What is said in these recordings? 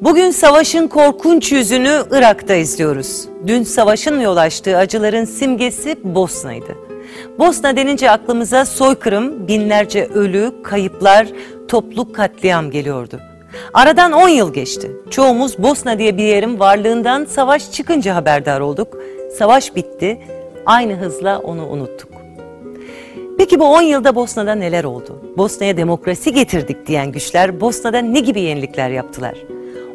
Bugün savaşın korkunç yüzünü Irak'ta izliyoruz. Dün savaşın yol açtığı acıların simgesi Bosna'ydı. Bosna denince aklımıza soykırım, binlerce ölü, kayıplar, toplu katliam geliyordu. Aradan 10 yıl geçti. Çoğumuz Bosna diye bir yerin varlığından savaş çıkınca haberdar olduk. Savaş bitti, aynı hızla onu unuttuk. Peki bu 10 yılda Bosna'da neler oldu? Bosna'ya demokrasi getirdik diyen güçler Bosna'da ne gibi yenilikler yaptılar?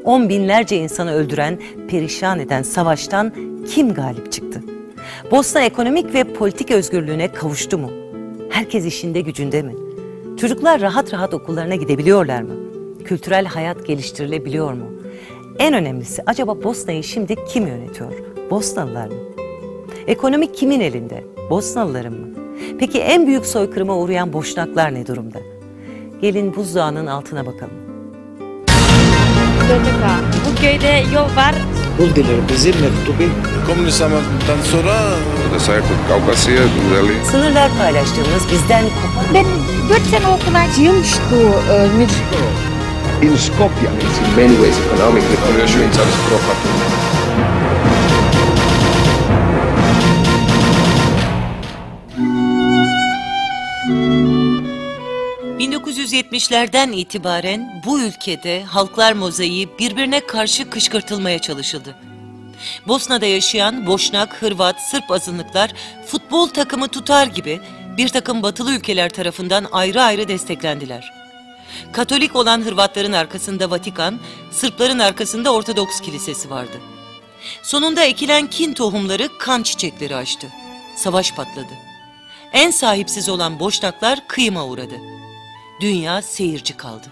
On binlerce insanı öldüren, perişan eden savaştan kim galip çıktı? Bosna ekonomik ve politik özgürlüğüne kavuştu mu? Herkes işinde gücünde mi? Çocuklar rahat rahat okullarına gidebiliyorlar mı? Kültürel hayat geliştirilebiliyor mu? En önemlisi acaba Bosna'yı şimdi kim yönetiyor? Bosnalılar mı? Ekonomi kimin elinde? Bosnalıların mı? Peki en büyük soykırıma uğrayan boşnaklar ne durumda? Gelin buzdağının altına bakalım döndük. Bu köyde yol var. Bul bilir bizi mektubi. Komünizmden sonra Kavkasya, Sınırlar paylaştığımız bizden kopan. Ben 4 sene okumak yılmıştı Mirsko. In Skopje, in many ways economically. Riešio in carsko 1970'lerden itibaren bu ülkede halklar mozaiği birbirine karşı kışkırtılmaya çalışıldı. Bosna'da yaşayan Boşnak, Hırvat, Sırp azınlıklar futbol takımı tutar gibi bir takım batılı ülkeler tarafından ayrı ayrı desteklendiler. Katolik olan Hırvatların arkasında Vatikan, Sırpların arkasında Ortodoks Kilisesi vardı. Sonunda ekilen kin tohumları kan çiçekleri açtı. Savaş patladı. En sahipsiz olan Boşnaklar kıyıma uğradı. Dünya seyirci kaldı.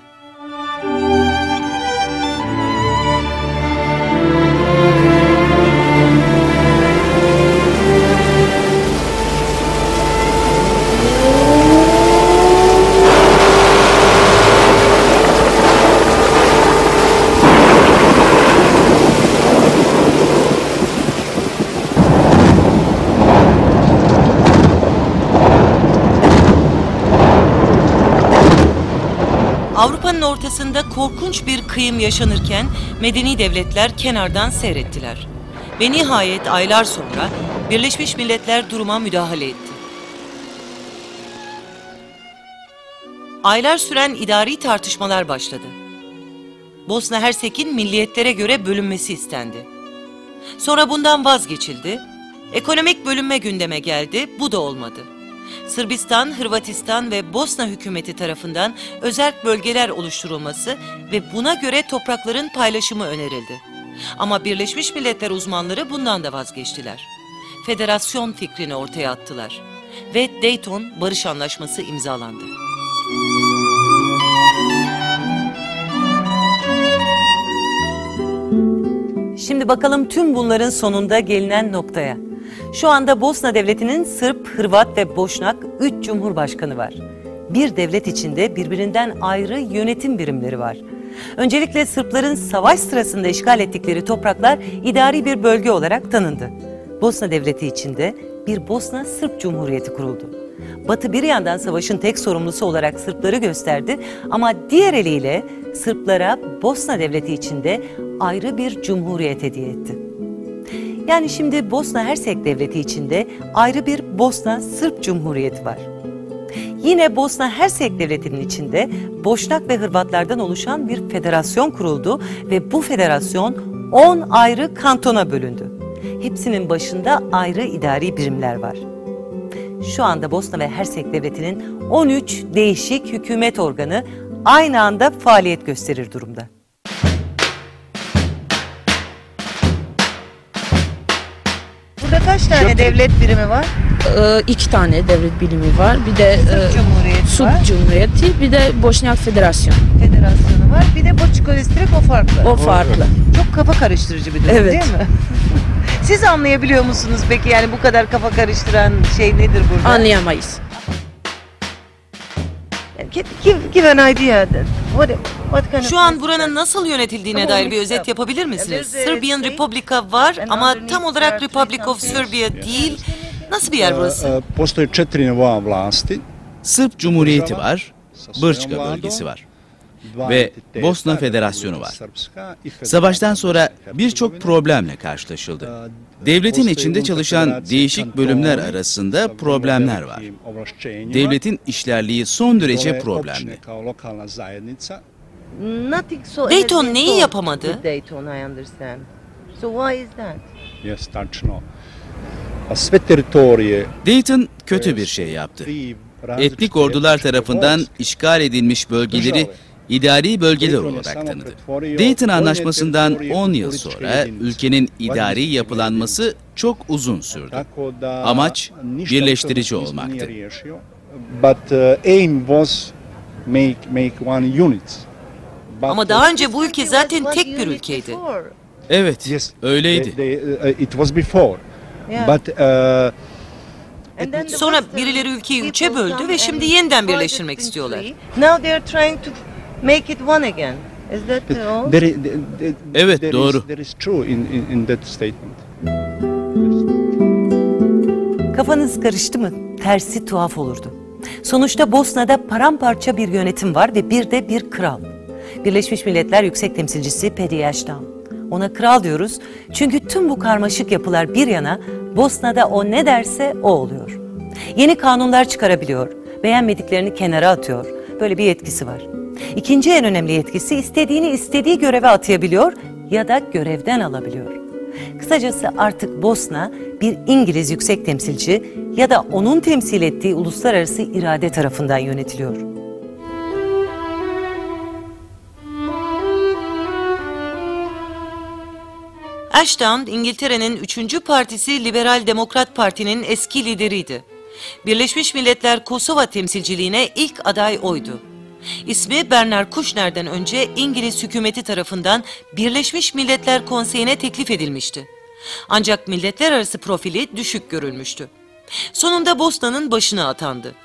Ortasında korkunç bir kıyım yaşanırken medeni devletler kenardan seyrettiler. Ve nihayet aylar sonra Birleşmiş Milletler duruma müdahale etti. Aylar süren idari tartışmalar başladı. Bosna Hersek'in milliyetlere göre bölünmesi istendi. Sonra bundan vazgeçildi. Ekonomik bölünme gündeme geldi, bu da olmadı. Sırbistan, Hırvatistan ve Bosna hükümeti tarafından özerk bölgeler oluşturulması ve buna göre toprakların paylaşımı önerildi. Ama Birleşmiş Milletler uzmanları bundan da vazgeçtiler. Federasyon fikrini ortaya attılar ve Dayton Barış Anlaşması imzalandı. Şimdi bakalım tüm bunların sonunda gelinen noktaya. Şu anda Bosna Devleti'nin Sırp, Hırvat ve Boşnak 3 cumhurbaşkanı var. Bir devlet içinde birbirinden ayrı yönetim birimleri var. Öncelikle Sırpların savaş sırasında işgal ettikleri topraklar idari bir bölge olarak tanındı. Bosna Devleti içinde bir Bosna Sırp Cumhuriyeti kuruldu. Batı bir yandan savaşın tek sorumlusu olarak Sırpları gösterdi ama diğer eliyle Sırplara Bosna Devleti içinde ayrı bir cumhuriyet hediye etti. Yani şimdi Bosna Hersek Devleti içinde ayrı bir Bosna Sırp Cumhuriyeti var. Yine Bosna Hersek Devleti'nin içinde Boşnak ve Hırvatlardan oluşan bir federasyon kuruldu ve bu federasyon 10 ayrı kantona bölündü. Hepsinin başında ayrı idari birimler var. Şu anda Bosna ve Hersek Devleti'nin 13 değişik hükümet organı aynı anda faaliyet gösterir durumda. Burada kaç tane devlet birimi var? e, iki tane devlet bilimi var. Bir de e, Cumhuriyeti Sırp Cumhuriyeti, bir de Boşnak Federasyon. Federasyonu var. Bir de Boçkolistrik o farklı. O farklı. Çok kafa karıştırıcı bir durum Evet. değil mi? Siz anlayabiliyor musunuz peki yani bu kadar kafa karıştıran şey nedir burada? Anlayamayız. Give, give, an idea. What, what kind of Şu an buranın nasıl yönetildiğine dair bir özet yapabilir misiniz? Serbian Republika var ama tam olarak Republic of Serbia değil. Nasıl bir yer burası? E, Postoje četiri nivoa vlasti. Sırp Cumhuriyeti var, Brčka bölgesi var. Ve Bosna Federasyonu var. Savaştan sonra birçok problemle karşılaşıldı. Devletin içinde çalışan değişik bölümler arasında problemler var. Devletin işlerliği son derece problemli. Dayton neyi yapamadı? Dayton, I understand. So why is that? Yes, tačno. A sve teritorije Dayton kötü bir şey yaptı. Etnik ordular tarafından işgal edilmiş bölgeleri idari bölgeler olarak tanıdı. Dayton Anlaşması'ndan 10 yıl sonra ülkenin idari yapılanması çok uzun sürdü. Amaç birleştirici olmaktı. But uh, aim was make make one unit. But, Ama daha önce bu ülke zaten tek bir ülkeydi. Evet, öyleydi. uh, it was before. Yeah. But uh, Sonra birileri ülkeyi üçe böldü ve şimdi yeniden birleştirmek istiyorlar. Now they are trying to make it one again. Is that all? there, i- there- Evet, there doğru. Is, there is true in, in, in that statement. Kafanız karıştı mı? Tersi tuhaf olurdu. Sonuçta Bosna'da paramparça bir yönetim var ve bir de bir kral. Birleşmiş Milletler Yüksek Temsilcisi Paddy Ashton. Ona kral diyoruz çünkü tüm bu karmaşık yapılar bir yana Bosna'da o ne derse o oluyor. Yeni kanunlar çıkarabiliyor, beğenmediklerini kenara atıyor. Böyle bir yetkisi var. İkinci en önemli yetkisi istediğini istediği göreve atayabiliyor ya da görevden alabiliyor. Kısacası artık Bosna bir İngiliz yüksek temsilci ya da onun temsil ettiği uluslararası irade tarafından yönetiliyor. Ashton, İngiltere'nin üçüncü partisi Liberal Demokrat Parti'nin eski lideriydi. Birleşmiş Milletler Kosova temsilciliğine ilk aday oydu. İsmi Bernard Kouchner'den önce İngiliz hükümeti tarafından Birleşmiş Milletler Konseyi'ne teklif edilmişti. Ancak milletler arası profili düşük görülmüştü. Sonunda Bosna'nın başına atandı.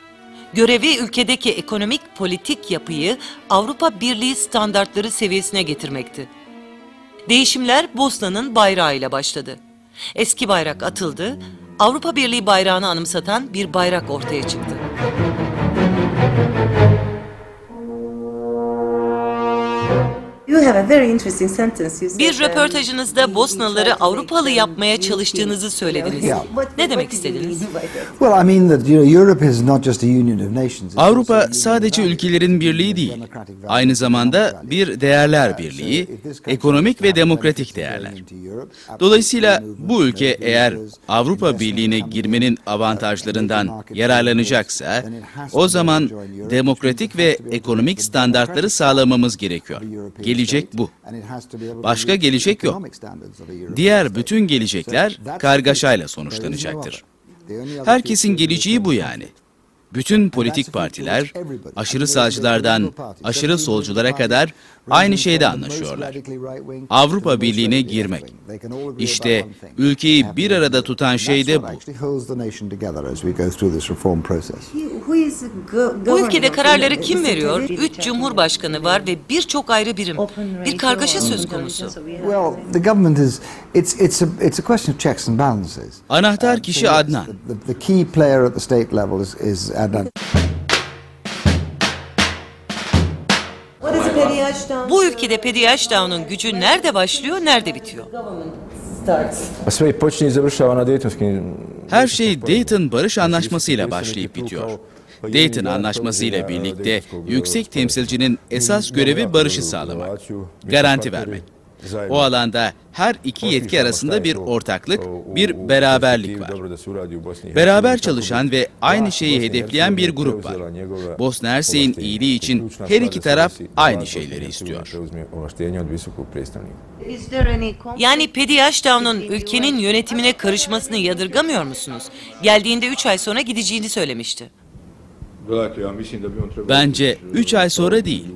Görevi ülkedeki ekonomik politik yapıyı Avrupa Birliği standartları seviyesine getirmekti. Değişimler Bosna'nın bayrağıyla başladı. Eski bayrak atıldı, Avrupa Birliği bayrağını anımsatan bir bayrak ortaya çıktı. Bir röportajınızda Bosnalıları Avrupalı yapmaya çalıştığınızı söylediniz. Ne demek istediniz? Well, I mean that you know Europe is not just a union of nations. it's Avrupa also a union sadece of ülkelerin birliği değil, aynı zamanda bir değerler birliği, ekonomik ve demokratik değerler. Dolayısıyla bu ülke eğer Avrupa Birliği'ne girmenin avantajlarından yararlanacaksa, o zaman demokratik ve ekonomik standartları sağlamamız gerekiyor. Gelecek bu. Başka gelecek yok. Diğer bütün gelecekler kargaşayla sonuçlanacaktır. Herkesin geleceği bu yani. Bütün politik partiler, aşırı sağcılardan aşırı solculara kadar aynı şeyde anlaşıyorlar. Avrupa Birliği'ne girmek. İşte ülkeyi bir arada tutan şey de bu. Bu ülkede kararları kim veriyor? Üç cumhurbaşkanı var ve birçok ayrı birim. Bir kargaşa söz konusu. Well, the government Pedi Ashton'un gücü nerede başlıyor, nerede bitiyor? Sve počinje i završava na Daytonskim Her şey Dayton Barış Anlaşması ile başlayıp bitiyor. Dayton Anlaşması ile birlikte yüksek temsilcinin esas görevi barışı sağlamak, garanti vermek. O alanda her iki yetki arasında bir ortaklık, bir beraberlik var. Beraber çalışan ve aynı şeyi hedefleyen bir grup var. Bosna Hersek'in iyiliği için her iki taraf aynı şeyleri istiyor. Yani Pedi Ashton'un ülkenin yönetimine karışmasını yadırgamıyor musunuz? Geldiğinde üç ay sonra gideceğini söylemişti. Bence 3 ay sonra değil,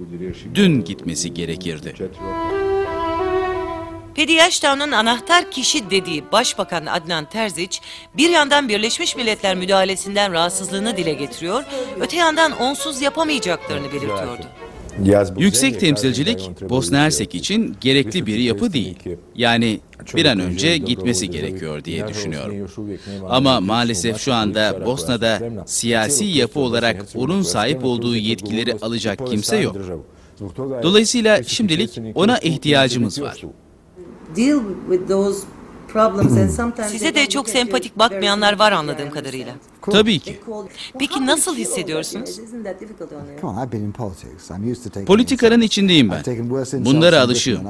dün gitmesi gerekirdi. Pedi Ashton'un anahtar kişi dediği Başbakan Adnan Terzic, bir yandan Birleşmiş Milletler müdahalesinden rahatsızlığını dile getiriyor, öte yandan onsuz yapamayacaklarını belirtiyordu. Yüksek temsilcilik Bosna Hersek için gerekli bir yapı değil. Yani bir an önce gitmesi gerekiyor diye düşünüyorum. Ama maalesef şu anda Bosna'da siyasi yapı olarak onun sahip olduğu yetkileri alacak kimse yok. Dolayısıyla şimdilik ona ihtiyacımız var. deal with those Size de çok sempatik bakmayanlar var anladığım kadarıyla. Tabii ki. Peki nasıl hissediyorsunuz? Come on, I've been in politics. I'm used to taking Politikanın içindeyim I've ben. Bunlara alışığım.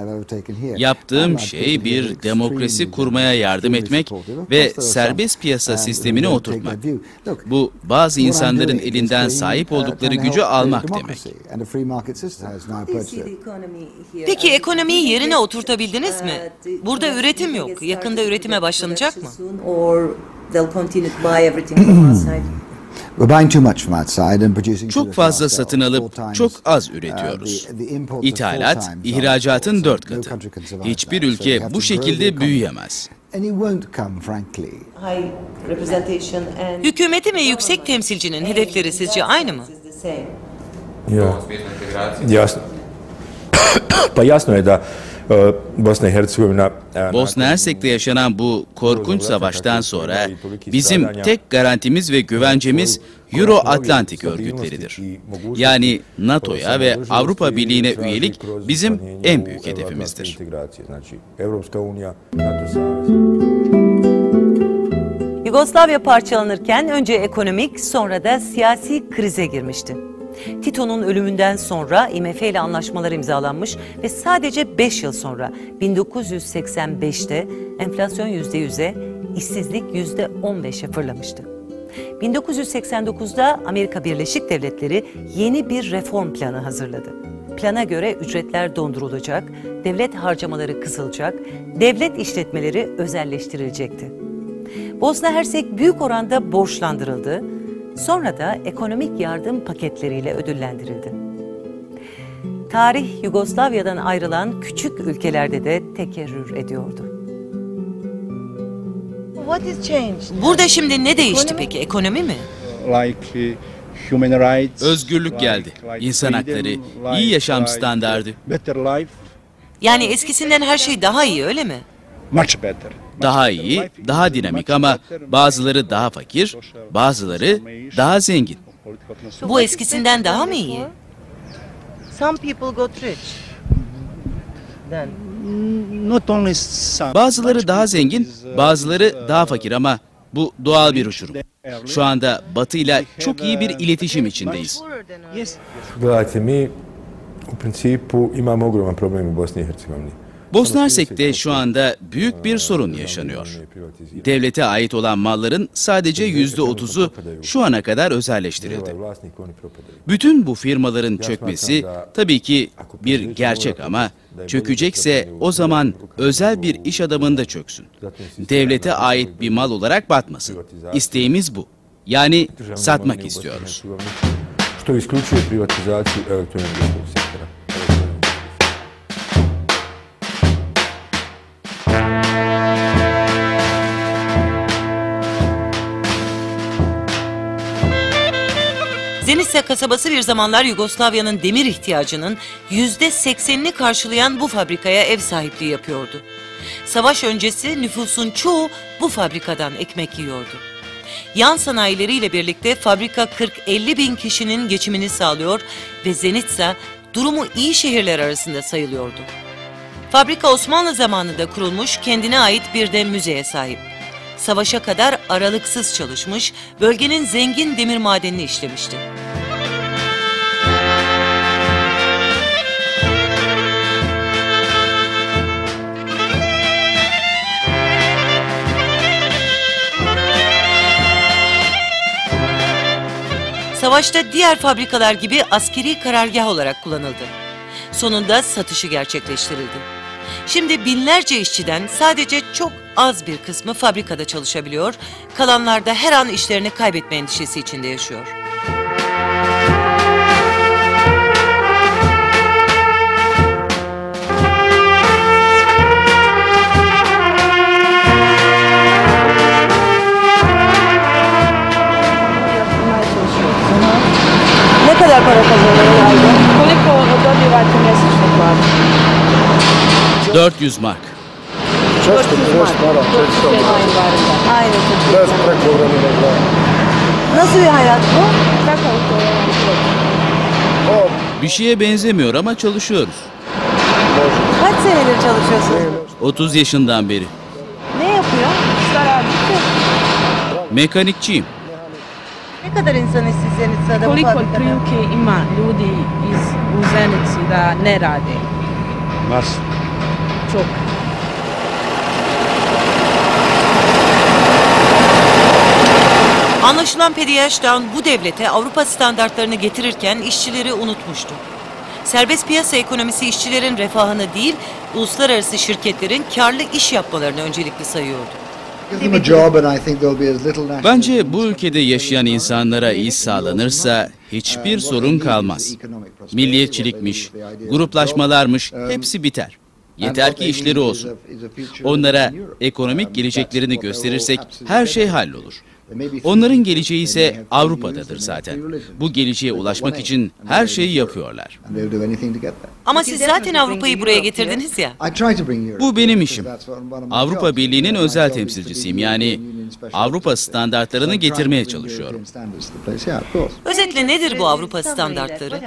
Yaptığım şey bir demokrasi kurmaya yardım etmek ve serbest piyasa uh, sistemini oturtmak. Bu bazı insanların elinden sahip uh, oldukları gücü almak demek. Peki ekonomiyi yerine oturtabildiniz mi? Burada üretim yok. Yakında üretime başlanacak mı? Too Çok fazla satın alıp çok az uh, üretiyoruz. İthalat, ihracatın dört katı. Hiçbir ülke bu şekilde büyüyemez. Hükümetin ve yüksek temsilcinin hedefleri sizce aynı mı? Ja. Jasno. pa jasno je da Bosna i Hercegovina... e, Bosna Hersek'te yaşanan bu korkunç savaştan sonra bizim tek garantimiz ve güvencemiz Euro-Atlantik örgütleridir. Yani NATO'ya ve Avrupa Birliği'ne üyelik bizim en büyük hedefimizdir. Yugoslavya parçalanırken önce ekonomik sonra da siyasi krize girmişti. Tito'nun ölümünden sonra IMF ile anlaşmalar imzalanmış ve sadece 5 yıl sonra 1985'te enflasyon %100'e, işsizlik %15'e fırlamıştı. 1989'da Amerika Birleşik Devletleri yeni bir reform planı hazırladı. Plana göre ücretler dondurulacak, devlet harcamaları kısılacak, devlet işletmeleri özelleştirilecekti. Bosna Hersek büyük oranda borçlandırıldı, sonra da ekonomik yardım paketleriyle ödüllendirildi. Tarih Yugoslavya'dan ayrılan küçük ülkelerde de tekerrür ediyordu. Burada şimdi ne değişti peki? Ekonomi mi? Like uh, human rights, Özgürlük geldi, insan hakları, iyi yaşam like standardı. Better life, Yani eskisinden her şey daha iyi öyle mi? much better. Daha iyi, daha dinamik ama bazıları daha fakir, bazıları daha zengin. Bu eskisinden daha mı iyi? Some people got rich. Then. Not only some, Bazıları daha zengin, uh, bazıları uh, daha fakir ama bu doğal bir uçurum. Şu anda Batı ile çok iyi bir iletişim içindeyiz. Gledajte, mi u principu imamo ogroman problem u Bosni i Hercegovini. Bosna Hersek'te şu anda büyük bir sorun yaşanıyor. Devlete ait olan malların sadece yüzde otuzu şu ana kadar özelleştirildi. Bütün bu firmaların çökmesi tabii ki bir gerçek ama çökecekse o zaman özel bir iş adamında çöksün. Devlete ait bir mal olarak batmasın. İsteğimiz bu. Yani satmak istiyoruz. Hercegovini, Što isključuje privatizaciju elektroenergetskog Zenica kasabası bir zamanlar Yugoslavya'nın demir ihtiyacının yüzde seksenini karşılayan bu fabrikaya ev sahipliği yapıyordu. Savaş öncesi nüfusun çoğu bu fabrikadan ekmek yiyordu. Yan sanayileriyle birlikte fabrika 40-50 bin kişinin geçimini sağlıyor ve Zenica durumu iyi şehirler arasında sayılıyordu. Fabrika Osmanlı zamanında kurulmuş kendine ait bir de müzeye sahip. Savaşa kadar aralıksız çalışmış, bölgenin zengin demir madenini işlemişti. Savaşta diğer fabrikalar gibi askeri karargah olarak kullanıldı. Sonunda satışı gerçekleştirildi. Şimdi binlerce işçiden sadece çok az bir kısmı fabrikada çalışabiliyor, kalanlar da her an işlerini kaybetme endişesi içinde yaşıyor. 400 mark. 400 mark. 400 lira civarında. Nasıl bir hayat bu? Bir şeye benzemiyor ama çalışıyoruz. Kaç senedir çalışıyorsunuz? 30 yaşından beri. Ne yapıyor? Mekanikçiyim. Ne kadar insan Zenica'da bu Koliko otprilike ima ljudi iz, u Zenici da ne rade? Mas. Çok. Anlaşılan Ashdown bu devlete Avrupa standartlarını getirirken işçileri unutmuştu. Serbest piyasa ekonomisi işçilerin refahını değil, uluslararası şirketlerin karlı iş yapmalarını öncelikli sayıyordu. Bence bu ülkede yaşayan insanlara iş sağlanırsa hiçbir sorun kalmaz. Milliyetçilikmiş, gruplaşmalarmış hepsi biter. Yeter ki işleri olsun. Onlara ekonomik geleceklerini gösterirsek her şey hallolur. Onların geleceği ise Avrupa'dadır zaten. Bu geleceğe ulaşmak için her şeyi yapıyorlar. Ama siz zaten Avrupa'yı buraya getirdiniz ya. Bu benim işim. Avrupa Birliği'nin özel temsilcisiyim. Yani Avrupa standartlarını getirmeye çalışıyorum. Özetle nedir bu Avrupa standartları?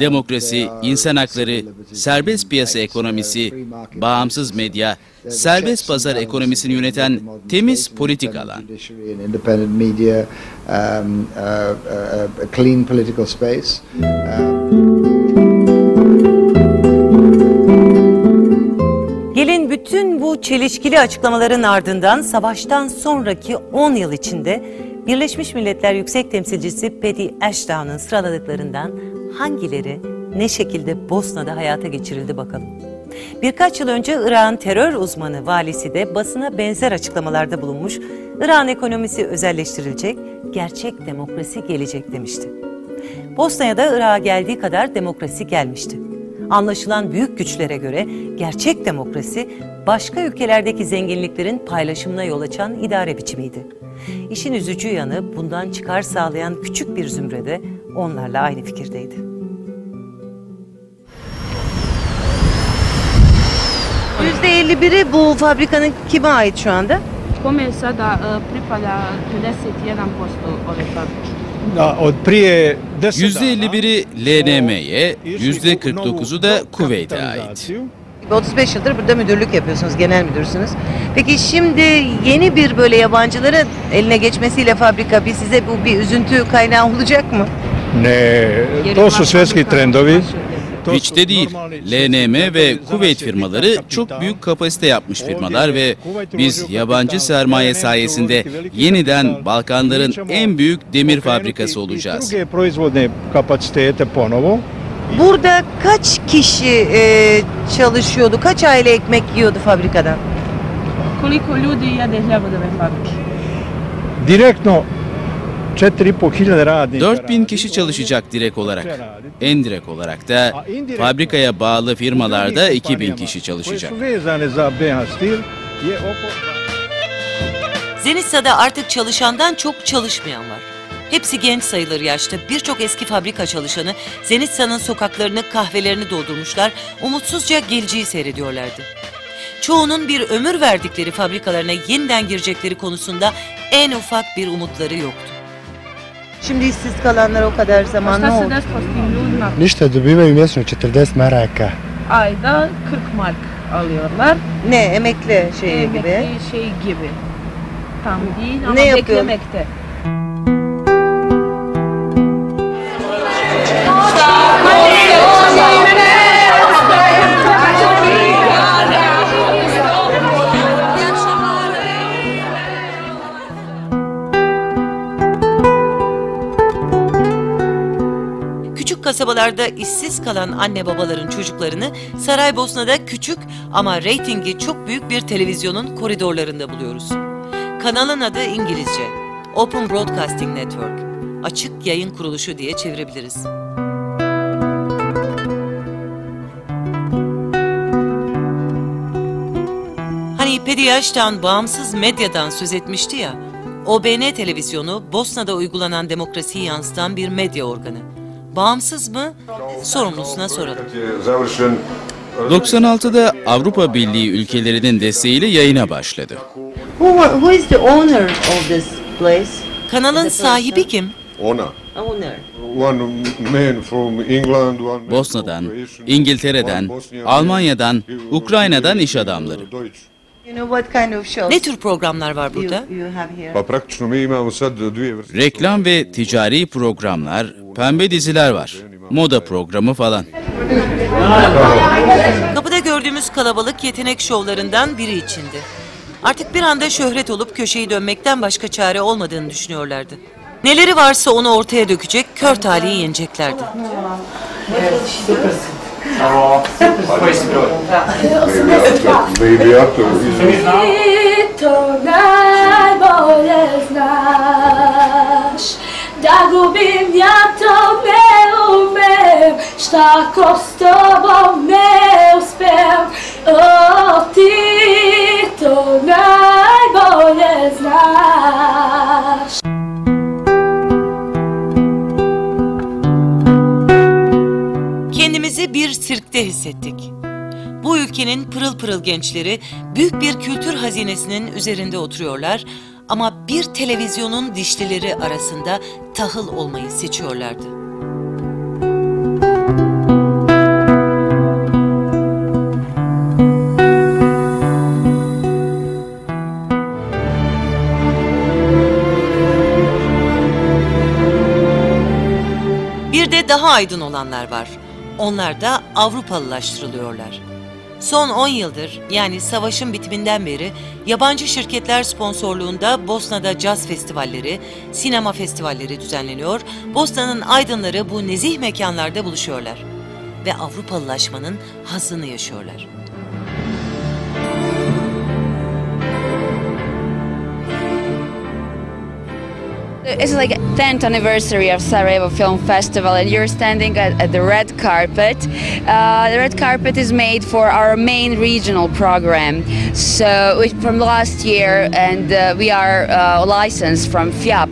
Demokrasi, insan hakları, serbest piyasa ekonomisi, bağımsız medya, serbest pazar ekonomisini yöneten temiz politik alan. Gelin bütün bu çelişkili açıklamaların ardından savaştan sonraki 10 yıl içinde Birleşmiş Milletler Yüksek Temsilcisi Paddy Ashdown'ın sıraladıklarından hangileri ne şekilde Bosna'da hayata geçirildi bakalım. Birkaç yıl önce Irak'ın terör uzmanı valisi de basına benzer açıklamalarda bulunmuş, Irak'ın ekonomisi özelleştirilecek, gerçek demokrasi gelecek demişti. Bosna'ya da Irak'a geldiği kadar demokrasi gelmişti. Anlaşılan büyük güçlere göre gerçek demokrasi başka ülkelerdeki zenginliklerin paylaşımına yol açan idare biçimiydi. İşin üzücü yanı bundan çıkar sağlayan küçük bir zümrede onlarla aynı fikirdeydi. %51'i bu fabrikanın kime ait şu anda? Kome sada e, pripada 51% ove fabrike? Da, od prije 10 %51'i LNM'ye, %49'u da Kuveyt'e ait. 35 yıldır burada müdürlük yapıyorsunuz, genel müdürsünüz. Peki şimdi yeni bir böyle yabancıların eline geçmesiyle fabrika bir size bu bir üzüntü kaynağı olacak mı? Ne, to su svjetski trendovi. De değil. LNM ve Kuveyt firmaları çok büyük kapasite yapmış firmalar ve biz yabancı sermaye sayesinde yeniden Balkanların en büyük demir fabrikası olacağız. Burada kaç kişi e, çalışıyordu, kaç aile ekmek yiyordu fabrikadan? Koliko ljudi jede hljeb od ove fabrike? Direktno 4.500 radnika. 4000 kişi çalışacak direkt olarak. En direkt olarak da fabrikaya bağlı firmalarda 2000 kişi çalışacak. Zenitsa'da artık çalışandan çok çalışmayan var. Hepsi genç sayılır yaşta. Birçok eski fabrika çalışanı Zenitsa'nın sokaklarını, kahvelerini doldurmuşlar, umutsuzca geleceği seyrediyorlardı. Çoğunun bir ömür verdikleri fabrikalarına yeniden girecekleri konusunda en ufak bir umutları yoktu. Şimdi işsiz kalanlar o kadar zaman ne Šta se oldu? desilo s tim ljudima? Ništa, dobivaju mjesečno 40 maraka. Ayda 40 mark alıyorlar. Ne emekli şey gibi. Emekli şey gibi. Tam değil ama Ne yapıyor? beklemekte. Kasabalarda işsiz kalan anne babaların çocuklarını Saraybosna'da küçük ama reytingi çok büyük bir televizyonun koridorlarında buluyoruz. Kanalın adı İngilizce. Open Broadcasting Network. Açık yayın kuruluşu diye çevirebiliriz. Hani Ashdown bağımsız medyadan söz etmişti ya. OBN televizyonu Bosna'da uygulanan demokrasiyi yansıtan bir medya organı. Bağımsız mı? Sorumlusuna soralım. 96'da Avrupa Birliği ülkelerinin desteğiyle yayına başladı. Kanalın sahibi kim? Ona. Owner. One man from England, one man Bosna'dan, İngiltere'den, Almanya'dan, Ukrayna'dan iş adamları. Deutsch. You know what kind of shows Ne tür programlar var burada? Reklam ve ticari programlar, pembe diziler var. Moda programı falan. Kapıda gördüğümüz kalabalık yetenek şovlarından biri içindi. Artık bir anda şöhret olup köşeyi dönmekten başka çare olmadığını düşünüyorlardı. Neleri varsa onu ortaya dökecek, kör talihi yeneceklerdi. Baby actor. to najbolje znaš Da gubim ja to ne umem. Šta ako s tobom ne uspem? O ti to najbolje znaš Bir sirkte hissettik. Bu ülkenin pırıl pırıl gençleri büyük bir kültür hazinesinin üzerinde oturuyorlar ama bir televizyonun dişlileri arasında tahıl olmayı seçiyorlardı. Bir de daha aydın olanlar var. Onlar da Avrupalılaştırılıyorlar. Son 10 yıldır yani savaşın bitiminden beri yabancı şirketler sponsorluğunda Bosna'da caz festivalleri, sinema festivalleri düzenleniyor. Bosna'nın aydınları bu nezih mekanlarda buluşuyorlar ve Avrupalılaşmanın hazzını yaşıyorlar. It's like 10th anniversary of Sarajevo Film Festival, and you're standing at, at the red carpet. Uh, the red carpet is made for our main regional program. So from last year, and uh, we are uh, licensed from FIAP.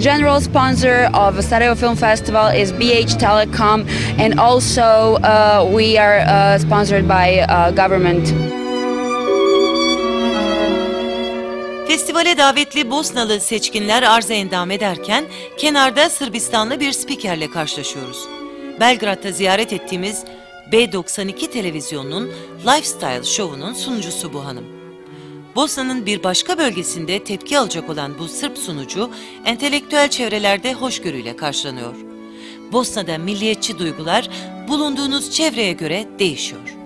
General sponsor of Sarajevo Film Festival is BH Telecom, and also uh, we are uh, sponsored by uh, government. Festivale davetli Bosnalı seçkinler arza endam ederken kenarda Sırbistanlı bir spikerle karşılaşıyoruz. Belgrad'da ziyaret ettiğimiz B92 televizyonunun Lifestyle şovunun sunucusu bu hanım. Bosna'nın bir başka bölgesinde tepki alacak olan bu Sırp sunucu entelektüel çevrelerde hoşgörüyle karşılanıyor. Bosna'da milliyetçi duygular bulunduğunuz çevreye göre değişiyor.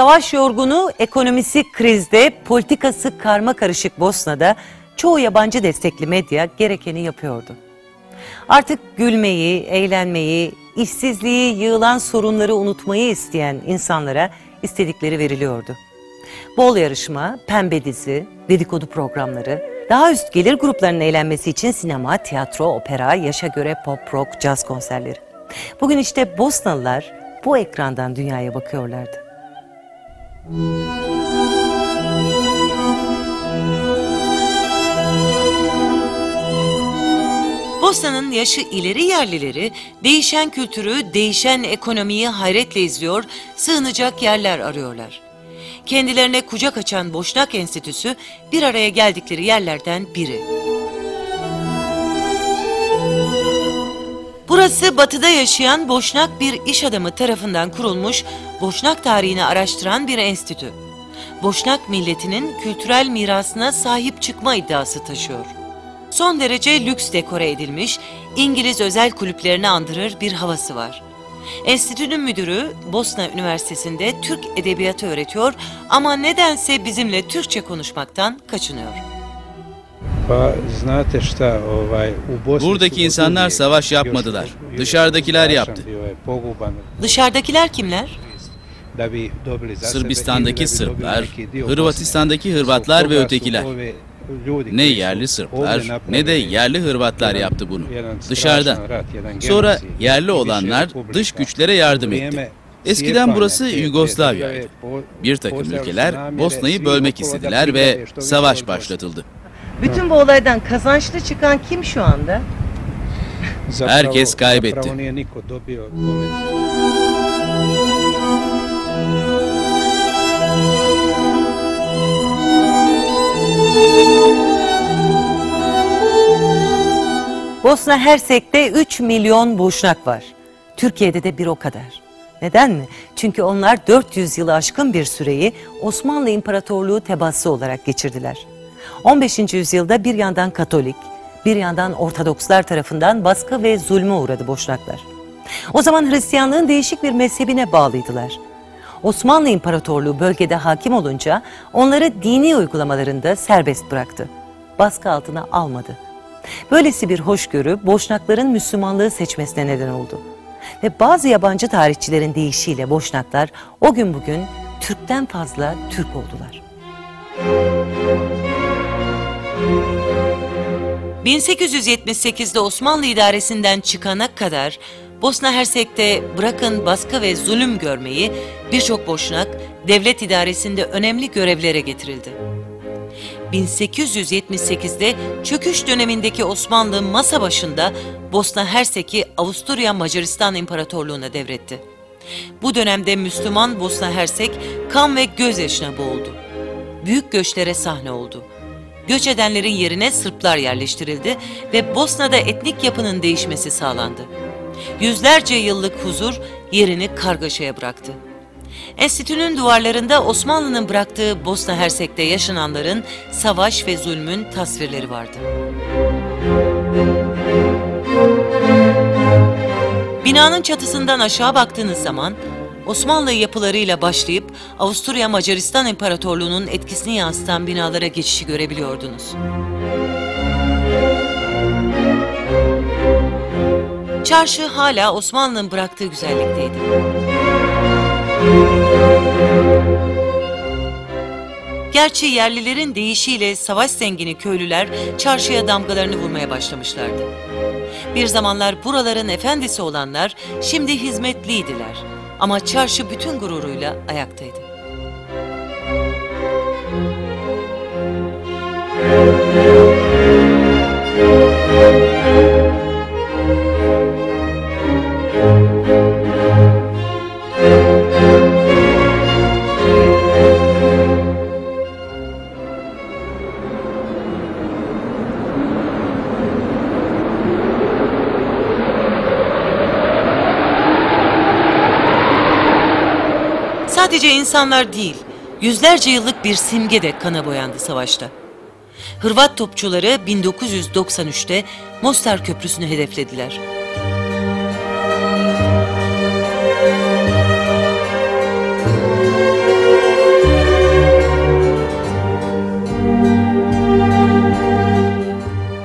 Savaş yorgunu, ekonomisi krizde, politikası karma karışık Bosna'da çoğu yabancı destekli medya gerekeni yapıyordu. Artık gülmeyi, eğlenmeyi, işsizliği, yığılan sorunları unutmayı isteyen insanlara istedikleri veriliyordu. Bol yarışma, pembe dizi, dedikodu programları, daha üst gelir gruplarının eğlenmesi için sinema, tiyatro, opera, yaşa göre pop, rock, caz konserleri. Bugün işte Bosnalılar bu ekrandan dünyaya bakıyorlardı. Bosna'nın yaşı ileri yerlileri değişen kültürü, değişen ekonomiyi hayretle izliyor, sığınacak yerler arıyorlar. Kendilerine kucak açan Boşnak Enstitüsü bir araya geldikleri yerlerden biri. Burası batıda yaşayan Boşnak bir iş adamı tarafından kurulmuş, Boşnak tarihini araştıran bir enstitü. Boşnak milletinin kültürel mirasına sahip çıkma iddiası taşıyor. Son derece lüks dekore edilmiş, İngiliz özel kulüplerini andırır bir havası var. Enstitünün müdürü Bosna Üniversitesi'nde Türk Edebiyatı öğretiyor ama nedense bizimle Türkçe konuşmaktan kaçınıyor. Buradaki insanlar savaş yapmadılar. Dışarıdakiler yaptı. Dışarıdakiler kimler? Sırbistan'daki Sırplar, Hırvatistan'daki. Hırvatlar ve ötekiler. Ne yerli Sırplar ne de yerli Hırvatlar yaptı bunu. Dışarıdan. Sonra yerli olanlar dış güçlere yardım etti. Eskiden burası Yugoslavya'ydı. Bir takım ülkeler Bosna'yı bölmek istediler ve savaş başlatıldı. Bütün bu olaydan kazançlı çıkan kim şu anda? Zapravo- Herkes kaybetti. Zapravo nije niko dobio kome- Bosna Hersek'te 3 milyon boşnak var. Türkiye'de de bir o kadar. Neden mi? Çünkü onlar 400 yılı aşkın bir süreyi Osmanlı İmparatorluğu tebaası olarak geçirdiler. 15. yüzyılda bir yandan Katolik, bir yandan Ortodokslar tarafından baskı ve zulme uğradı boşnaklar. O zaman Hristiyanlığın değişik bir mezhebine bağlıydılar. Osmanlı İmparatorluğu bölgede hakim olunca onları dini uygulamalarında serbest bıraktı. Baskı altına almadı. Böylesi bir hoşgörü Boşnakların Müslümanlığı seçmesine neden oldu. Ve bazı yabancı tarihçilerin deyişiyle Boşnaklar o gün bugün Türk'ten fazla Türk oldular. 1878'de Osmanlı idaresinden çıkana kadar Bosna Hersek'te bırakın baskı ve zulüm görmeyi birçok boşnak devlet idaresinde önemli görevlere getirildi. 1878'de çöküş dönemindeki Osmanlı masa başında Bosna Hersek'i Avusturya Macaristan İmparatorluğu'na devretti. Bu dönemde Müslüman Bosna Hersek kan ve gözyaşına boğuldu. Büyük göçlere sahne oldu. Göç edenlerin yerine Sırplar yerleştirildi ve Bosna'da etnik yapının değişmesi sağlandı. Yüzlerce yıllık huzur yerini kargaşaya bıraktı. Enstitünün duvarlarında Osmanlı'nın bıraktığı Bosna Hersek'te yaşananların savaş ve zulmün tasvirleri vardı. Binanın çatısından aşağı baktığınız zaman Osmanlı yapılarıyla başlayıp Avusturya Macaristan İmparatorluğu'nun etkisini yansıtan binalara geçişi görebiliyordunuz. Çarşı hala Osmanlı'nın bıraktığı güzellikteydi. Gerçi yerlilerin deyişiyle savaş zengini köylüler çarşıya damgalarını vurmaya başlamışlardı. Bir zamanlar buraların efendisi olanlar şimdi hizmetliydiler. Ama çarşı bütün gururuyla ayaktaydı. İnsanlar değil, yüzlerce yıllık bir simge de kana boyandı savaşta. Hırvat topçuları 1993'te Mostar Köprüsü'nü hedeflediler.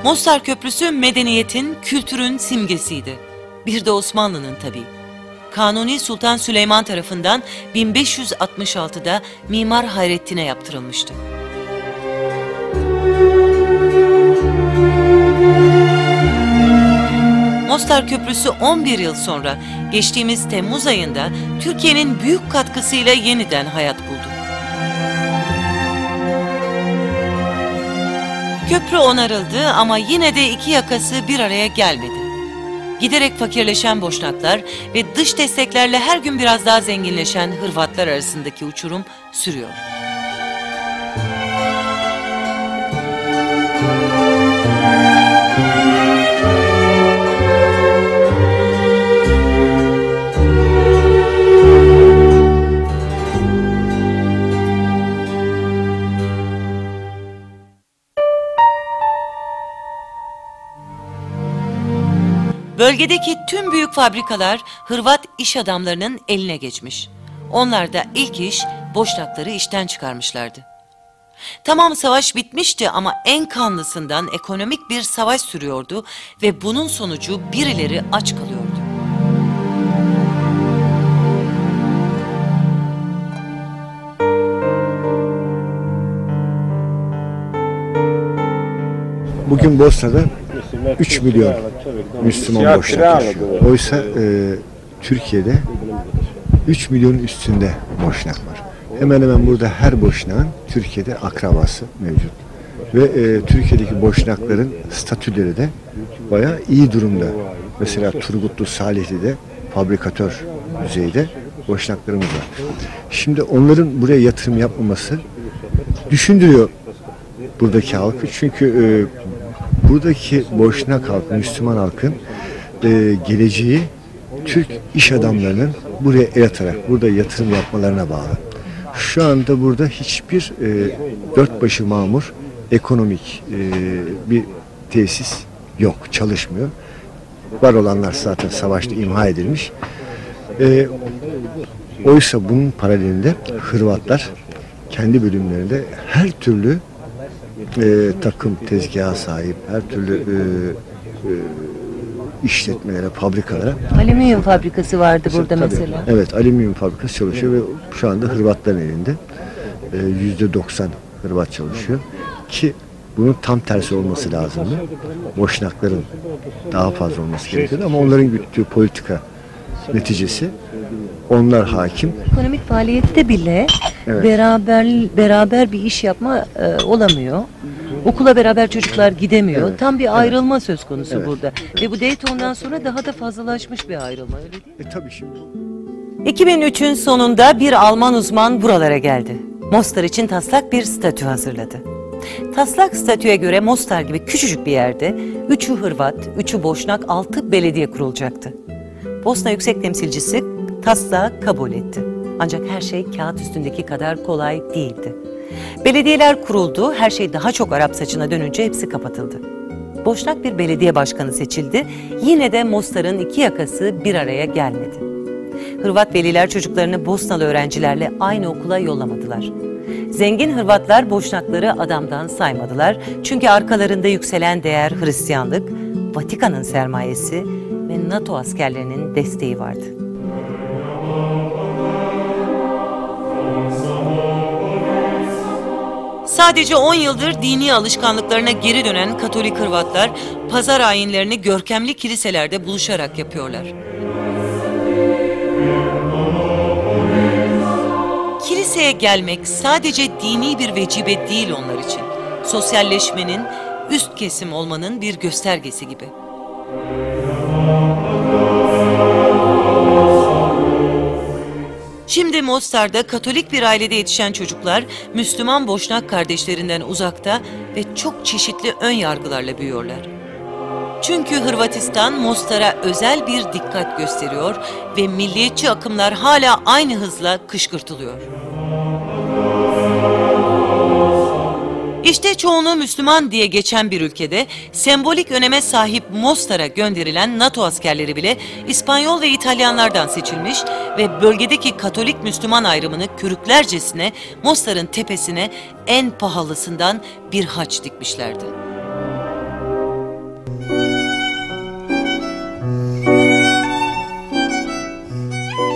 Mostar Köprüsü medeniyetin, kültürün simgesiydi. Bir de Osmanlı'nın tabii. Kanuni Sultan Süleyman tarafından 1566'da Mimar Hayrettin'e yaptırılmıştı. Mostar Köprüsü 11 yıl sonra geçtiğimiz Temmuz ayında Türkiye'nin büyük katkısıyla yeniden hayat buldu. Köprü onarıldı ama yine de iki yakası bir araya gelmedi. Giderek fakirleşen Boşnaklar ve dış desteklerle her gün biraz daha zenginleşen Hırvatlar arasındaki uçurum sürüyor. Bölgedeki tüm büyük fabrikalar Hırvat iş adamlarının eline geçmiş. Onlar da ilk iş boşnakları işten çıkarmışlardı. Tamam savaş bitmişti ama en kanlısından ekonomik bir savaş sürüyordu ve bunun sonucu birileri aç kalıyordu. Bugün Bosna'da 3 milyon Müslüman boşnak yaşıyor. Oysa e, Türkiye'de 3 milyonun üstünde boşnak var. Hemen hemen burada her boşnağın Türkiye'de akrabası mevcut. Ve e, Türkiye'deki boşnakların statüleri de bayağı iyi durumda. Mesela Turgutlu Salihli'de fabrikatör düzeyde boşnaklarımız var. Şimdi onların buraya yatırım yapmaması düşündürüyor buradaki halkı. Çünkü e, buradaki Boşnak halkı, Müslüman halkın e, geleceği Türk iş adamlarının buraya el atarak burada yatırım yapmalarına bağlı. Şu anda burada hiçbir e, dört başı mamur ekonomik e, bir tesis yok, çalışmıyor. Var olanlar zaten savaşta imha edilmiş. E, oysa bunun paralelinde Hırvatlar kendi bölümlerinde her türlü e, takım tezgaha sahip, her türlü e, e, işletmelere, fabrikalara. Alüminyum fabrikası vardı burada Tabii, mesela. Evet, alüminyum fabrikası çalışıyor ve şu anda Hırvatların elinde. E, Yüzde 90 Hırvat çalışıyor. Ki bunun tam tersi olması lazımdı. Boşnakların daha fazla olması gerekiyordu ama onların güttüğü politika neticesi onlar hakim. Ekonomik faaliyette bile Evet. beraber beraber bir iş yapma e, olamıyor. Okula beraber çocuklar gidemiyor. Evet, Tam bir evet. ayrılma söz konusu Evet. burada. Ve bu Dayton'dan sonra daha da fazlalaşmış bir ayrılma öyle değil mi? E tabii şimdi 2003'ün sonunda bir Alman uzman buralara geldi. Mostar için taslak bir statü hazırladı. Taslak statüye göre Mostar gibi küçücük bir yerde üçü Hırvat, üçü Boşnak, altı belediye kurulacaktı. Bosna Yüksek Temsilcisi taslağı kabul etti. Ancak her şey kağıt üstündeki kadar kolay değildi. Belediyeler kuruldu, her şey daha çok Arap saçına dönünce hepsi kapatıldı. Boşnak bir belediye başkanı seçildi, yine de Mostar'ın iki yakası bir araya gelmedi. Hırvat veliler çocuklarını Bosnalı öğrencilerle aynı okula yollamadılar. Zengin Hırvatlar Boşnakları adamdan saymadılar. Çünkü arkalarında yükselen değer Hristiyanlık, Vatikan'ın sermayesi ve NATO askerlerinin desteği vardı. Sadece 10 yıldır dini alışkanlıklarına geri dönen Katolik Hırvatlar pazar ayinlerini görkemli kiliselerde buluşarak yapıyorlar. Kiliseye gelmek sadece dini bir vecibe değil onlar için. Sosyalleşmenin, üst kesim olmanın bir göstergesi gibi. Şimdi Mostar'da Katolik bir ailede yetişen çocuklar Müslüman Boşnak kardeşlerinden uzakta ve çok çeşitli ön yargılarla büyüyorlar. Çünkü Hırvatistan Mostar'a özel bir dikkat gösteriyor ve milliyetçi akımlar hala aynı hızla kışkırtılıyor. İşte çoğunu Müslüman diye geçen bir ülkede sembolik öneme sahip Mostar'a gönderilen NATO askerleri bile İspanyol ve İtalyanlardan seçilmiş ve bölgedeki Katolik Müslüman ayrımını körüklercesine Mostar'ın tepesine en pahalısından bir haç dikmişlerdi.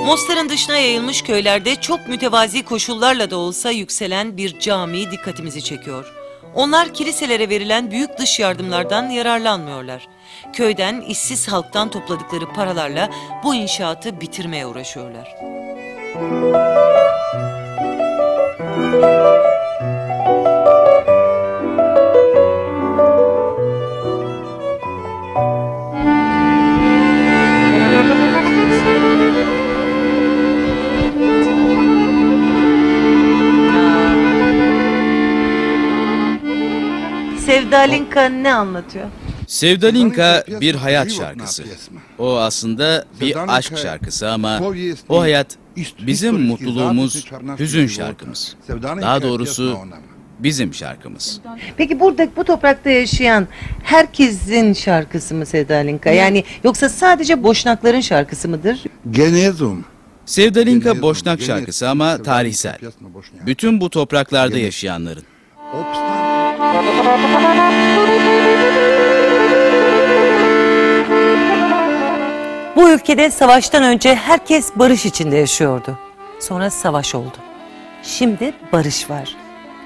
Mostar'ın dışına yayılmış köylerde çok mütevazi koşullarla da olsa yükselen bir cami dikkatimizi çekiyor. Onlar kiliselere verilen büyük dış yardımlardan yararlanmıyorlar. Köyden işsiz halktan topladıkları paralarla bu inşaatı bitirmeye uğraşıyorlar. Sevdalinka ne anlatıyor? Sevdalinka bir hayat şarkısı. O aslında bir aşk şarkısı ama o hayat bizim mutluluğumuz, hüzün şarkımız. Daha doğrusu bizim şarkımız. Peki burada bu toprakta yaşayan herkesin şarkısı mı Sevdalinka? Yani yoksa sadece Boşnakların şarkısı mıdır? Genezum. Sevdalinka Boşnak şarkısı ama tarihsel. Bütün bu topraklarda yaşayanların. Bu ülkede savaştan önce herkes barış içinde yaşıyordu. Sonra savaş oldu. Şimdi barış var.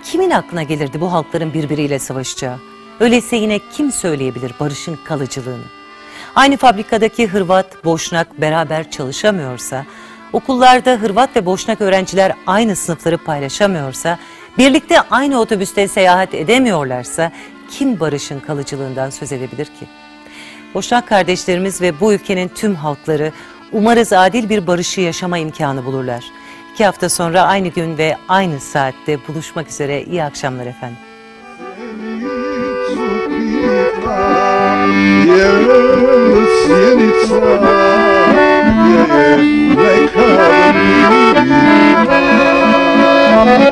Kimin aklına gelirdi bu halkların birbiriyle savaşacağı? Öyleyse yine kim söyleyebilir barışın kalıcılığını? Aynı fabrikadaki Hırvat, Boşnak beraber çalışamıyorsa, okullarda Hırvat ve Boşnak öğrenciler aynı sınıfları paylaşamıyorsa, birlikte aynı otobüste seyahat edemiyorlarsa kim barışın kalıcılığından söz edebilir ki? Boşnak kardeşlerimiz ve bu ülkenin tüm halkları umarız adil bir barışı yaşama imkanı bulurlar. İki hafta sonra aynı gün ve aynı saatte buluşmak üzere iyi akşamlar efendim. Yeah.